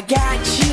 I got you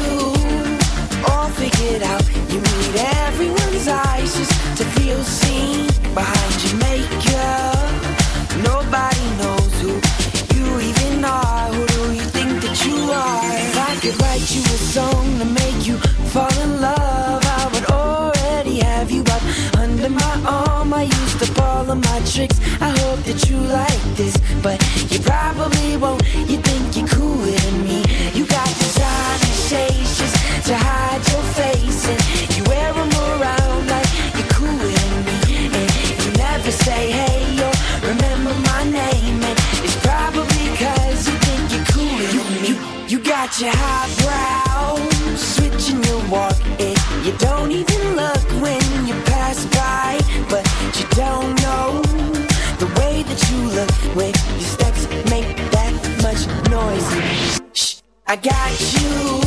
I got you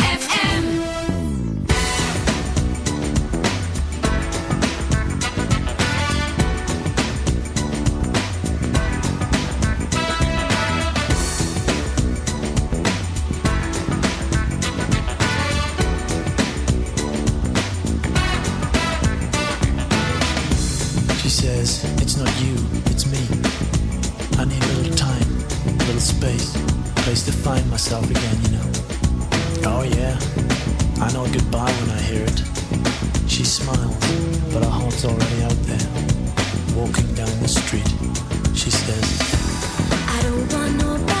darkest but our heart's already out there. Walking down the street, she says, I don't want nobody.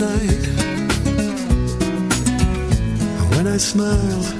night. When I smile,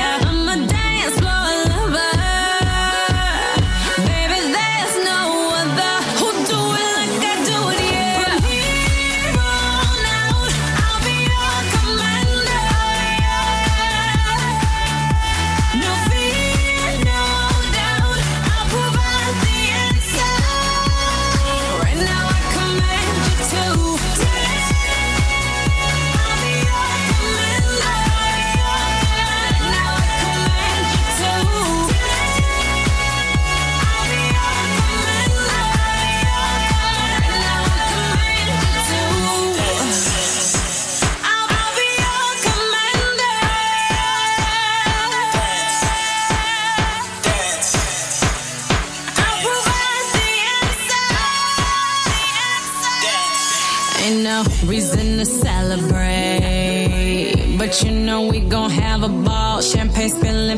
Gonna have a ball. Champagne spilling.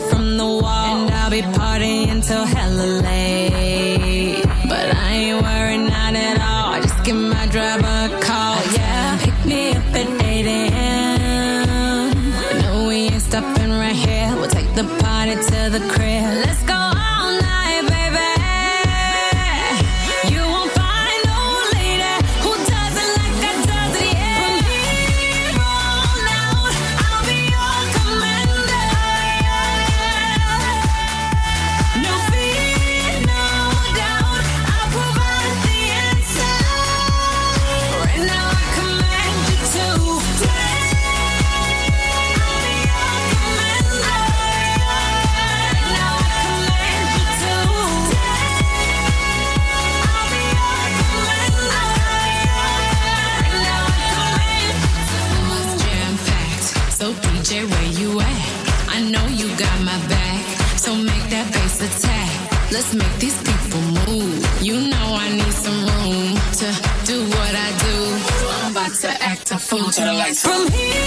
From here.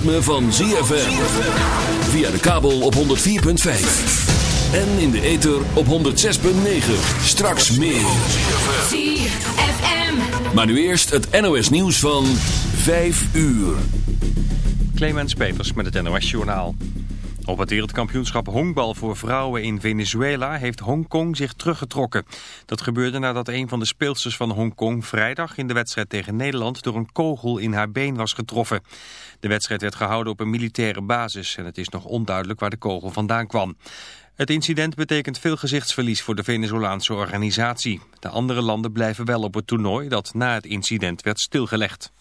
Ritme van ZFM. Via de kabel op 104.5. En in de ether op 106.9. Straks meer. ZFM. Maar nu eerst het NOS nieuws van 5 uur. Clemens Peters met het NOS Journaal. Op het wereldkampioenschap honkbal voor vrouwen in Venezuela heeft Hongkong zich teruggetrokken. Dat gebeurde nadat een van de speelsters van Hongkong vrijdag in de wedstrijd tegen Nederland door een kogel in haar been was getroffen. De wedstrijd werd gehouden op een militaire basis en het is nog onduidelijk waar de kogel vandaan kwam. Het incident betekent veel gezichtsverlies voor de Venezolaanse organisatie. De andere landen blijven wel op het toernooi dat na het incident werd stilgelegd.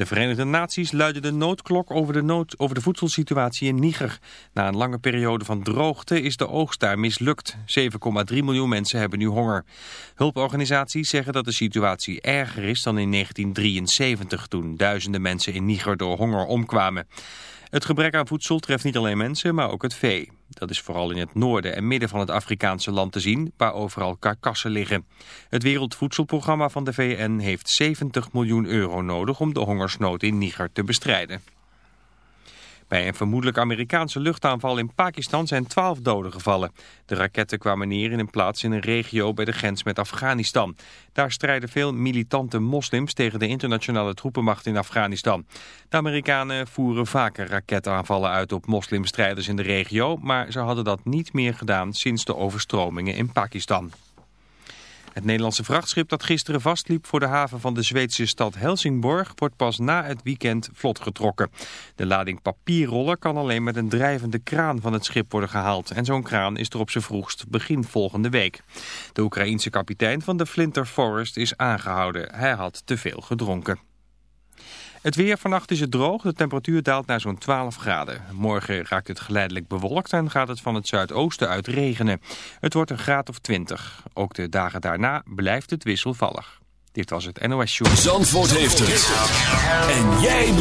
De Verenigde Naties luiden de noodklok over de, nood, over de voedselsituatie in Niger. Na een lange periode van droogte is de oogst daar mislukt. 7,3 miljoen mensen hebben nu honger. Hulporganisaties zeggen dat de situatie erger is dan in 1973... toen duizenden mensen in Niger door honger omkwamen. Het gebrek aan voedsel treft niet alleen mensen, maar ook het vee. Dat is vooral in het noorden en midden van het Afrikaanse land te zien, waar overal karkassen liggen. Het Wereldvoedselprogramma van de VN heeft 70 miljoen euro nodig om de hongersnood in Niger te bestrijden. Bij een vermoedelijk Amerikaanse luchtaanval in Pakistan zijn 12 doden gevallen. De raketten kwamen neer in een plaats in een regio bij de grens met Afghanistan. Daar strijden veel militante moslims tegen de internationale troepenmacht in Afghanistan. De Amerikanen voeren vaker raketaanvallen uit op moslimstrijders in de regio, maar ze hadden dat niet meer gedaan sinds de overstromingen in Pakistan. Het Nederlandse vrachtschip dat gisteren vastliep voor de haven van de Zweedse stad Helsingborg wordt pas na het weekend vlot getrokken. De lading papierrollen kan alleen met een drijvende kraan van het schip worden gehaald. En zo'n kraan is er op zijn vroegst begin volgende week. De Oekraïense kapitein van de Flinter Forest is aangehouden. Hij had te veel gedronken. Het weer vannacht is het droog, de temperatuur daalt naar zo'n 12 graden. Morgen raakt het geleidelijk bewolkt en gaat het van het zuidoosten uit regenen. Het wordt een graad of 20. Ook de dagen daarna blijft het wisselvallig. Dit was het NOS Show. Zandvoort heeft het. En jij